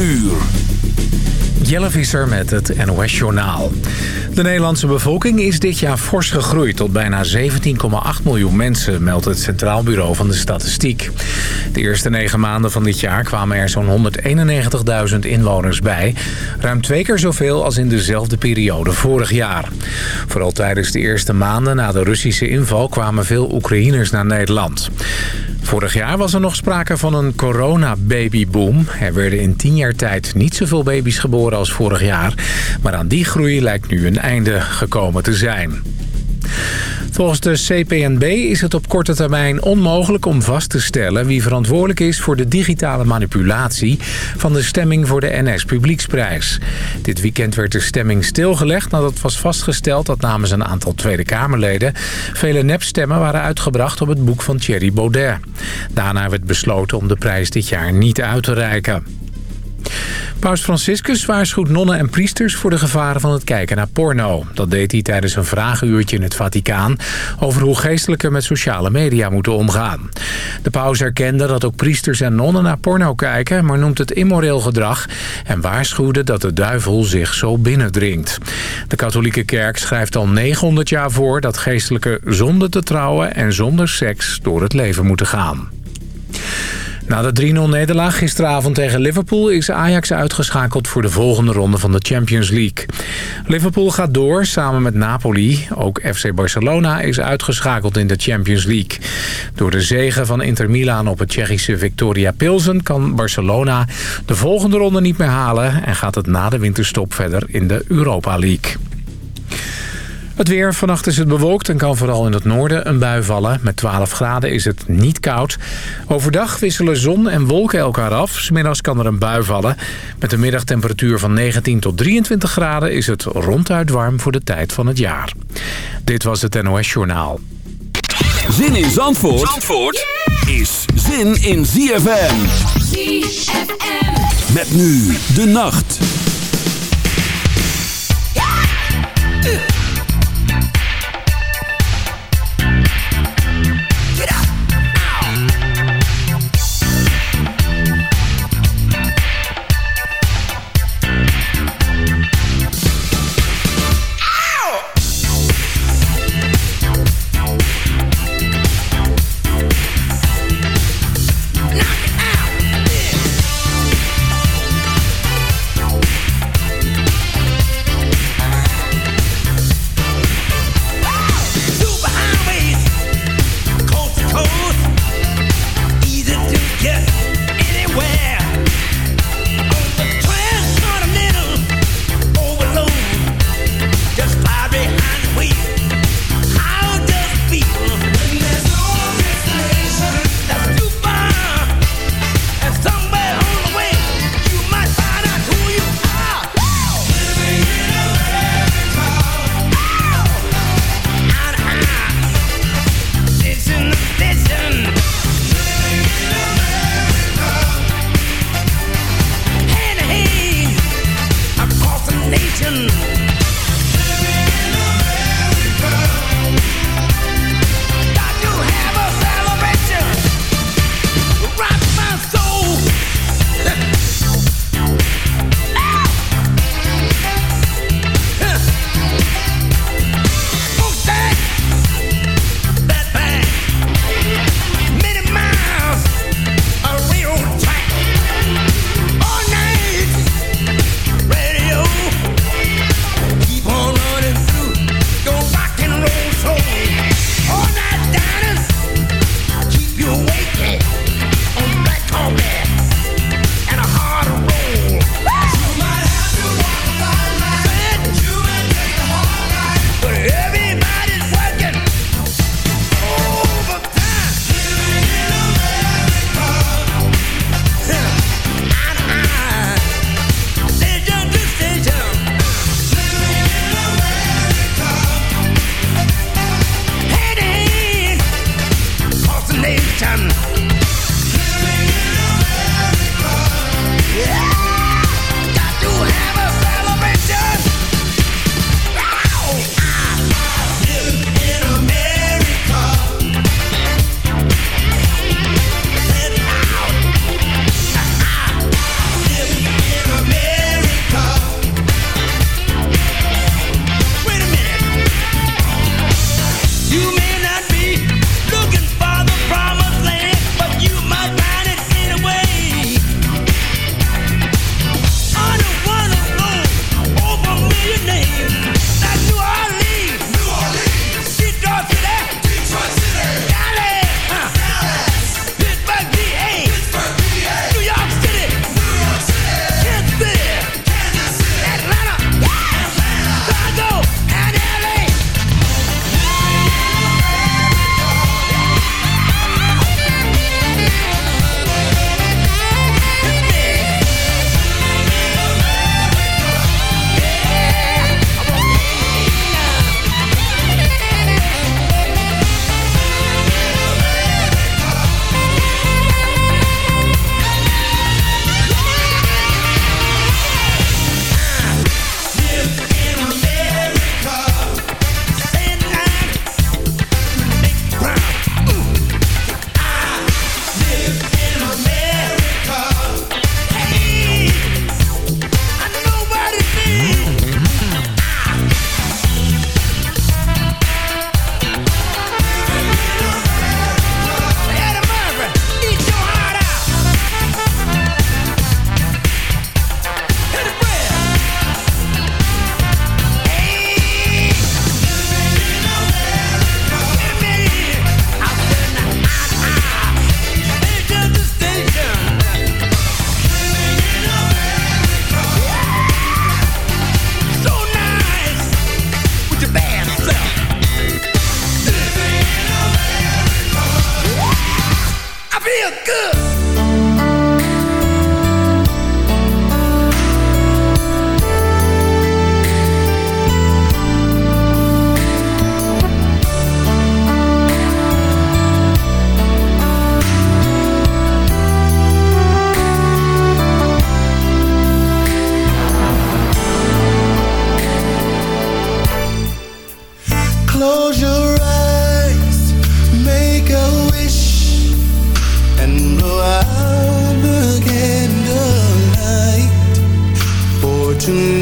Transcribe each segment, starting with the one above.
uur. Jelle Visser met het NOS Journaal. De Nederlandse bevolking is dit jaar fors gegroeid tot bijna 17,8 miljoen mensen, meldt het Centraal Bureau van de Statistiek. De eerste negen maanden van dit jaar kwamen er zo'n 191.000 inwoners bij. Ruim twee keer zoveel als in dezelfde periode vorig jaar. Vooral tijdens de eerste maanden na de Russische inval kwamen veel Oekraïners naar Nederland. Vorig jaar was er nog sprake van een corona-babyboom. Er werden in tien jaar tijd niet zoveel baby's geboren als vorig jaar. Maar aan die groei lijkt nu een einde gekomen te zijn. Volgens de CPNB is het op korte termijn onmogelijk om vast te stellen... wie verantwoordelijk is voor de digitale manipulatie van de stemming voor de NS Publieksprijs. Dit weekend werd de stemming stilgelegd nadat was vastgesteld... dat namens een aantal Tweede Kamerleden vele nepstemmen waren uitgebracht op het boek van Thierry Baudet. Daarna werd besloten om de prijs dit jaar niet uit te reiken. Paus Franciscus waarschuwt nonnen en priesters voor de gevaren van het kijken naar porno. Dat deed hij tijdens een vragenuurtje in het Vaticaan... over hoe geestelijken met sociale media moeten omgaan. De paus erkende dat ook priesters en nonnen naar porno kijken... maar noemt het immoreel gedrag en waarschuwde dat de duivel zich zo binnendringt. De katholieke kerk schrijft al 900 jaar voor... dat geestelijken zonder te trouwen en zonder seks door het leven moeten gaan. Na de 3-0-nederlaag gisteravond tegen Liverpool is Ajax uitgeschakeld voor de volgende ronde van de Champions League. Liverpool gaat door samen met Napoli. Ook FC Barcelona is uitgeschakeld in de Champions League. Door de zegen van Inter Milan op het Tsjechische Victoria Pilsen kan Barcelona de volgende ronde niet meer halen en gaat het na de winterstop verder in de Europa League. Het weer. Vannacht is het bewolkt en kan vooral in het noorden een bui vallen. Met 12 graden is het niet koud. Overdag wisselen zon en wolken elkaar af. Smiddags kan er een bui vallen. Met een middagtemperatuur van 19 tot 23 graden... is het ronduit warm voor de tijd van het jaar. Dit was het NOS Journaal. Zin in Zandvoort, Zandvoort is zin in ZFM. ZFM. Met nu de nacht. With me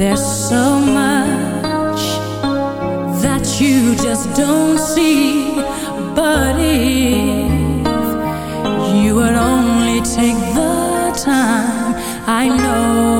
There's so much that you just don't see But if you would only take the time I know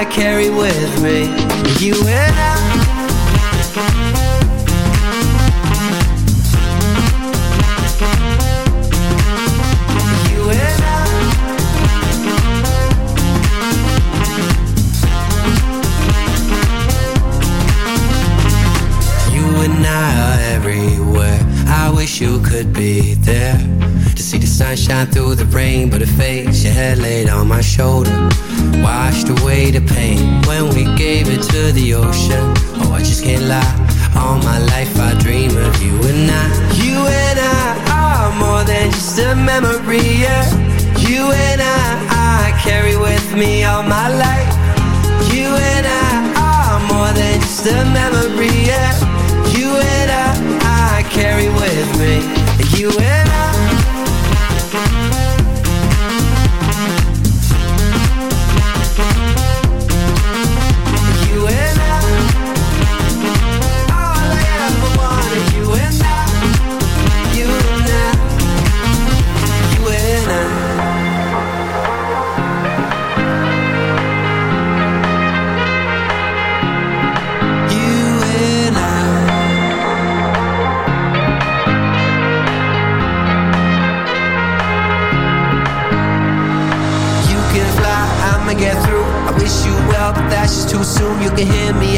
I carry with me. You and I. You and I. You and I are everywhere. I wish you could be there to see the sunshine through the rain, but it fades. Your head laid on my shoulder washed away the pain when we gave it to the ocean. Oh, I just can't lie. All my life I dream of you and I. You and I are more than just a memory. Yeah. You and I, I carry with me all my life. You and I are more than just a memory. Yeah. You and I, I carry with me. You and can hear me.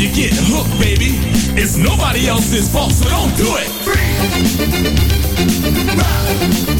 you get hooked, baby, it's nobody else's fault, so don't do it. Free. Ride.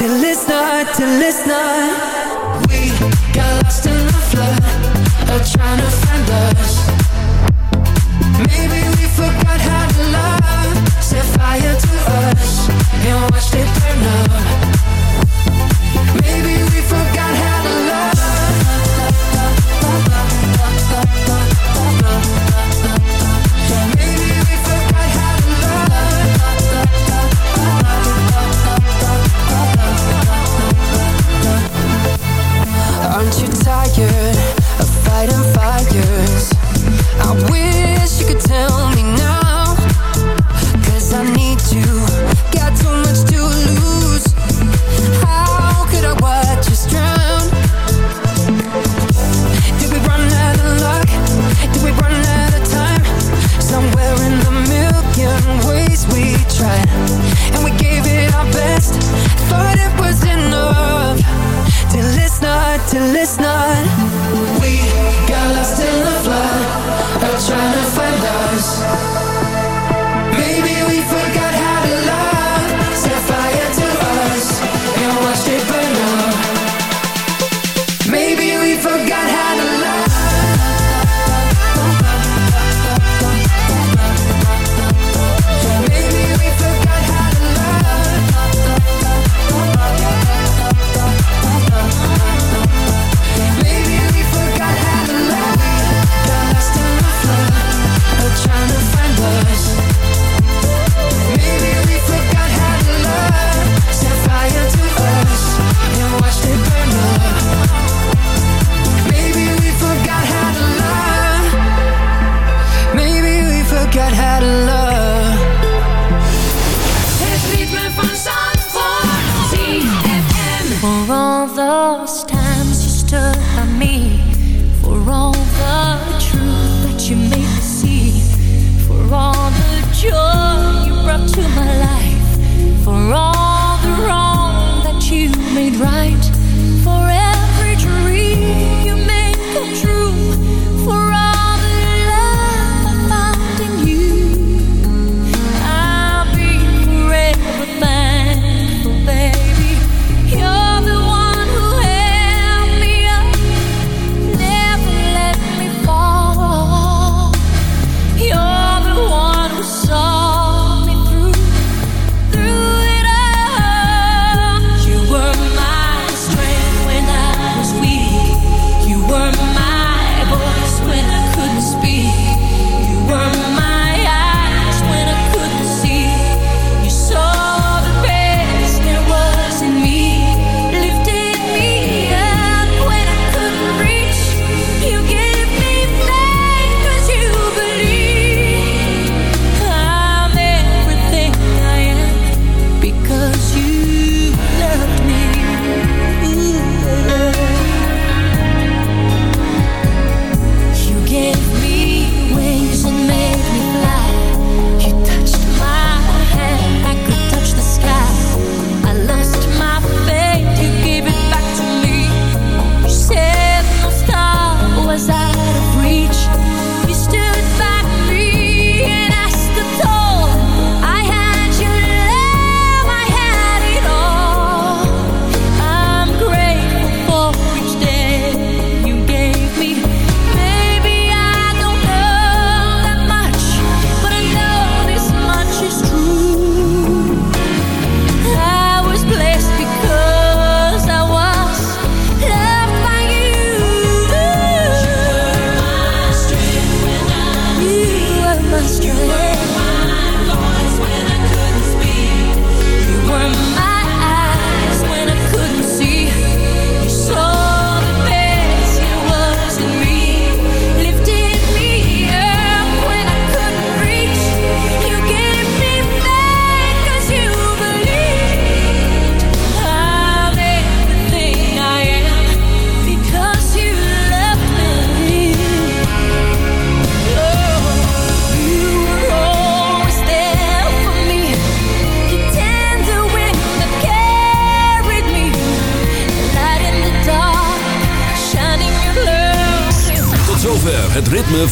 till it's not, till it's not. We got lost in the flood of trying to find us. Maybe we forgot how to love. Set fire to us and watched it burn up. Maybe of fighting fires. I wish you could tell me now Cause I need